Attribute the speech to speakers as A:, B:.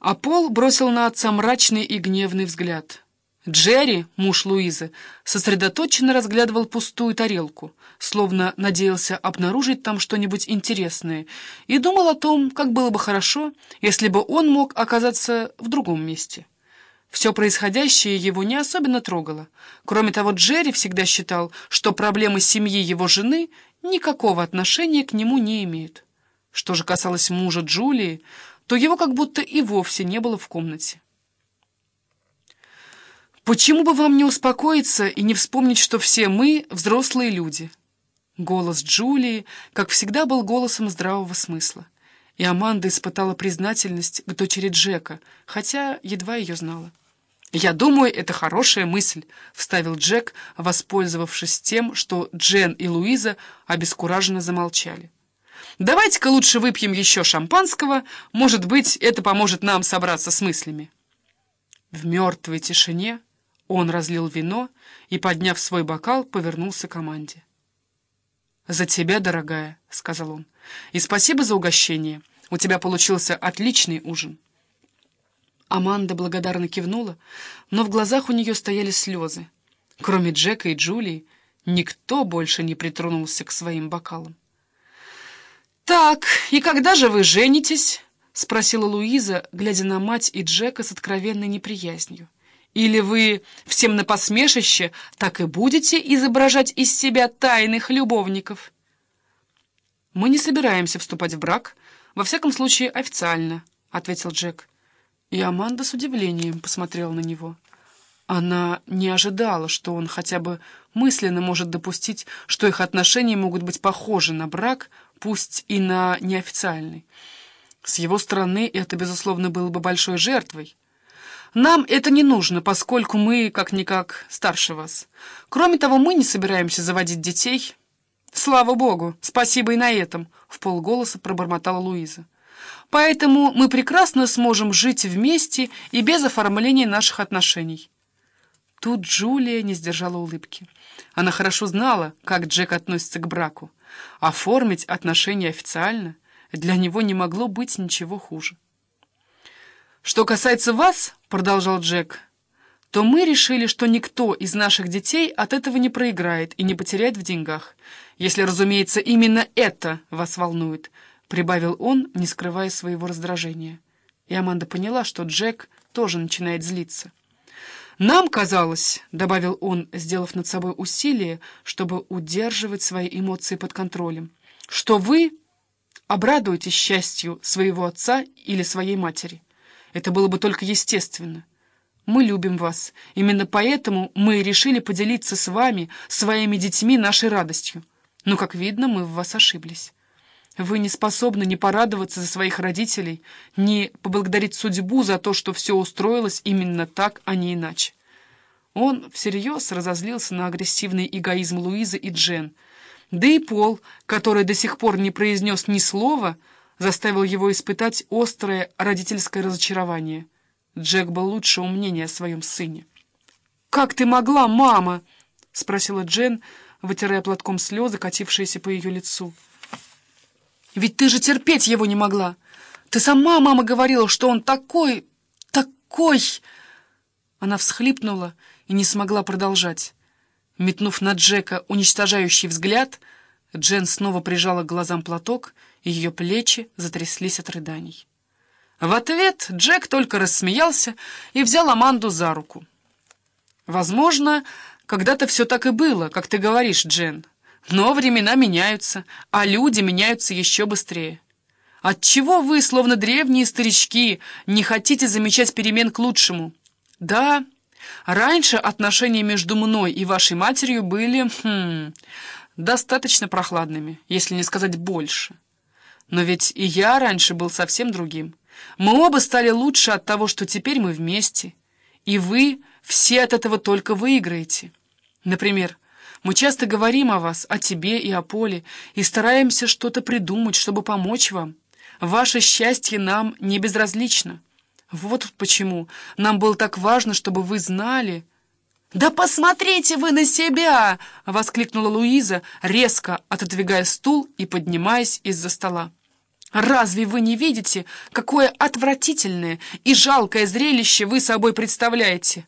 A: А Пол бросил на отца мрачный и гневный взгляд. Джерри, муж Луизы, сосредоточенно разглядывал пустую тарелку, словно надеялся обнаружить там что-нибудь интересное, и думал о том, как было бы хорошо, если бы он мог оказаться в другом месте. Все происходящее его не особенно трогало. Кроме того, Джерри всегда считал, что проблемы семьи его жены никакого отношения к нему не имеют. Что же касалось мужа Джулии, то его как будто и вовсе не было в комнате. «Почему бы вам не успокоиться и не вспомнить, что все мы — взрослые люди?» Голос Джулии, как всегда, был голосом здравого смысла. И Аманда испытала признательность к дочери Джека, хотя едва ее знала. «Я думаю, это хорошая мысль», — вставил Джек, воспользовавшись тем, что Джен и Луиза обескураженно замолчали. «Давайте-ка лучше выпьем еще шампанского. Может быть, это поможет нам собраться с мыслями». В мертвой тишине он разлил вино и, подняв свой бокал, повернулся к команде. «За тебя, дорогая», — сказал он, — «и спасибо за угощение. У тебя получился отличный ужин». Аманда благодарно кивнула, но в глазах у нее стояли слезы. Кроме Джека и Джулии, никто больше не притронулся к своим бокалам. «Так, и когда же вы женитесь?» — спросила Луиза, глядя на мать и Джека с откровенной неприязнью. «Или вы всем на посмешище так и будете изображать из себя тайных любовников?» «Мы не собираемся вступать в брак, во всяком случае официально», — ответил Джек. И Аманда с удивлением посмотрела на него. Она не ожидала, что он хотя бы мысленно может допустить, что их отношения могут быть похожи на брак, пусть и на неофициальный. С его стороны это, безусловно, было бы большой жертвой. Нам это не нужно, поскольку мы, как-никак, старше вас. Кроме того, мы не собираемся заводить детей. Слава богу, спасибо и на этом, — в полголоса пробормотала Луиза. Поэтому мы прекрасно сможем жить вместе и без оформления наших отношений». Тут Джулия не сдержала улыбки. Она хорошо знала, как Джек относится к браку. Оформить отношения официально для него не могло быть ничего хуже. «Что касается вас, — продолжал Джек, — то мы решили, что никто из наших детей от этого не проиграет и не потеряет в деньгах, если, разумеется, именно это вас волнует, — прибавил он, не скрывая своего раздражения. И Аманда поняла, что Джек тоже начинает злиться. «Нам казалось», — добавил он, сделав над собой усилие, чтобы удерживать свои эмоции под контролем, «что вы обрадуетесь счастью своего отца или своей матери. Это было бы только естественно. Мы любим вас. Именно поэтому мы решили поделиться с вами, своими детьми, нашей радостью. Но, как видно, мы в вас ошиблись». Вы не способны ни порадоваться за своих родителей, ни поблагодарить судьбу за то, что все устроилось именно так, а не иначе. Он всерьез разозлился на агрессивный эгоизм Луизы и Джен. Да и Пол, который до сих пор не произнес ни слова, заставил его испытать острое родительское разочарование. Джек был лучшего мнения о своем сыне. «Как ты могла, мама?» — спросила Джен, вытирая платком слезы, катившиеся по ее лицу. Ведь ты же терпеть его не могла. Ты сама, мама, говорила, что он такой... такой...» Она всхлипнула и не смогла продолжать. Метнув на Джека уничтожающий взгляд, Джен снова прижала к глазам платок, и ее плечи затряслись от рыданий. В ответ Джек только рассмеялся и взял Аманду за руку. «Возможно, когда-то все так и было, как ты говоришь, Джен». Но времена меняются, а люди меняются еще быстрее. Отчего вы, словно древние старички, не хотите замечать перемен к лучшему? Да, раньше отношения между мной и вашей матерью были, хм, достаточно прохладными, если не сказать больше. Но ведь и я раньше был совсем другим. Мы оба стали лучше от того, что теперь мы вместе. И вы все от этого только выиграете. Например, мы часто говорим о вас, о тебе и о Поле, и стараемся что-то придумать, чтобы помочь вам. Ваше счастье нам не безразлично. Вот почему нам было так важно, чтобы вы знали...» «Да посмотрите вы на себя!» — воскликнула Луиза, резко отодвигая стул и поднимаясь из-за стола. Разве вы не видите, какое отвратительное и жалкое зрелище вы собой представляете?